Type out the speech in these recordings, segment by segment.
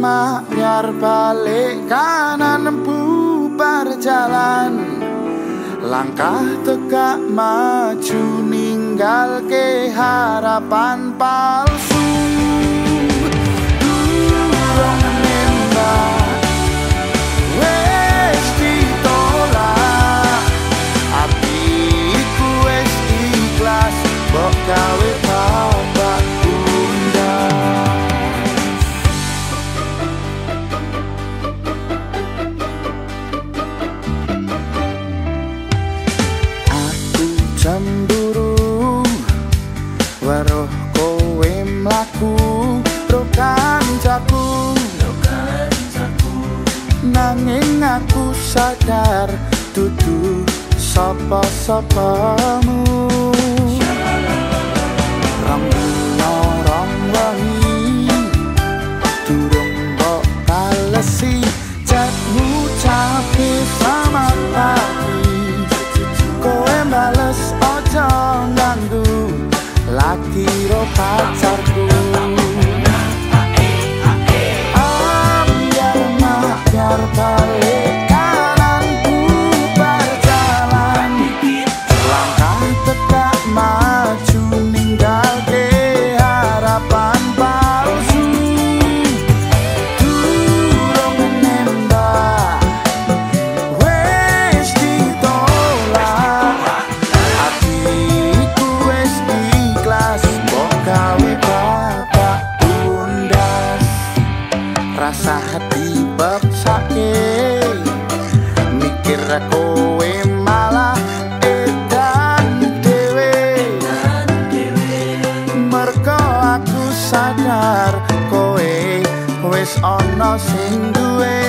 biar balik kanan bubar jalan Langkah tegak maju ninggal ke harapan palsu Nanging aku sadar Dudu sapa-sapamu. Rong dina rong wengi Durung kok kalesi. Chatmu cape selamat pagi Kowe bales ojo ganggu Lagi ro pacarku kowe malah edan dewe Merko aku sadar kowe wis ana sing duwe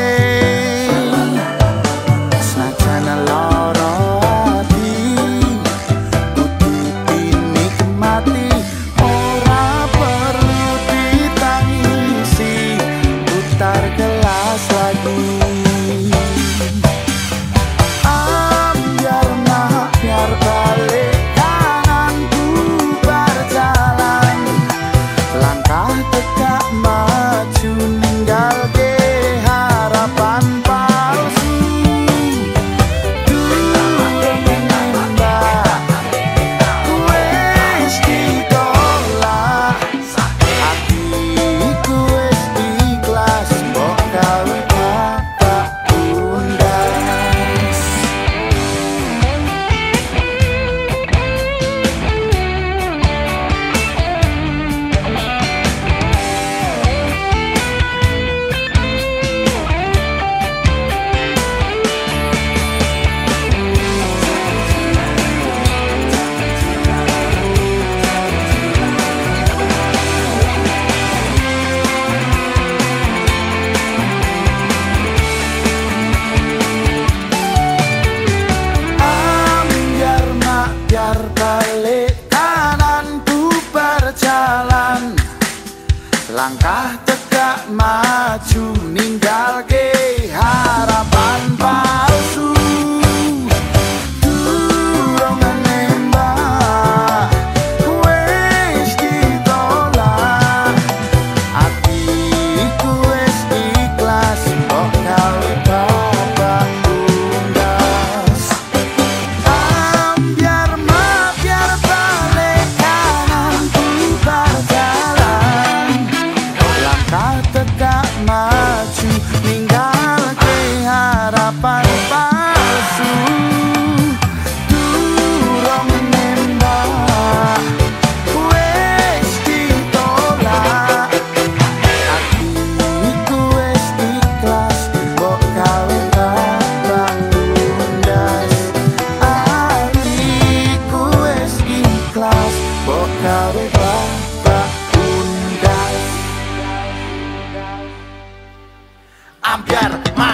Langkah tegak maju ninggal ke harapan palsu ampliar más.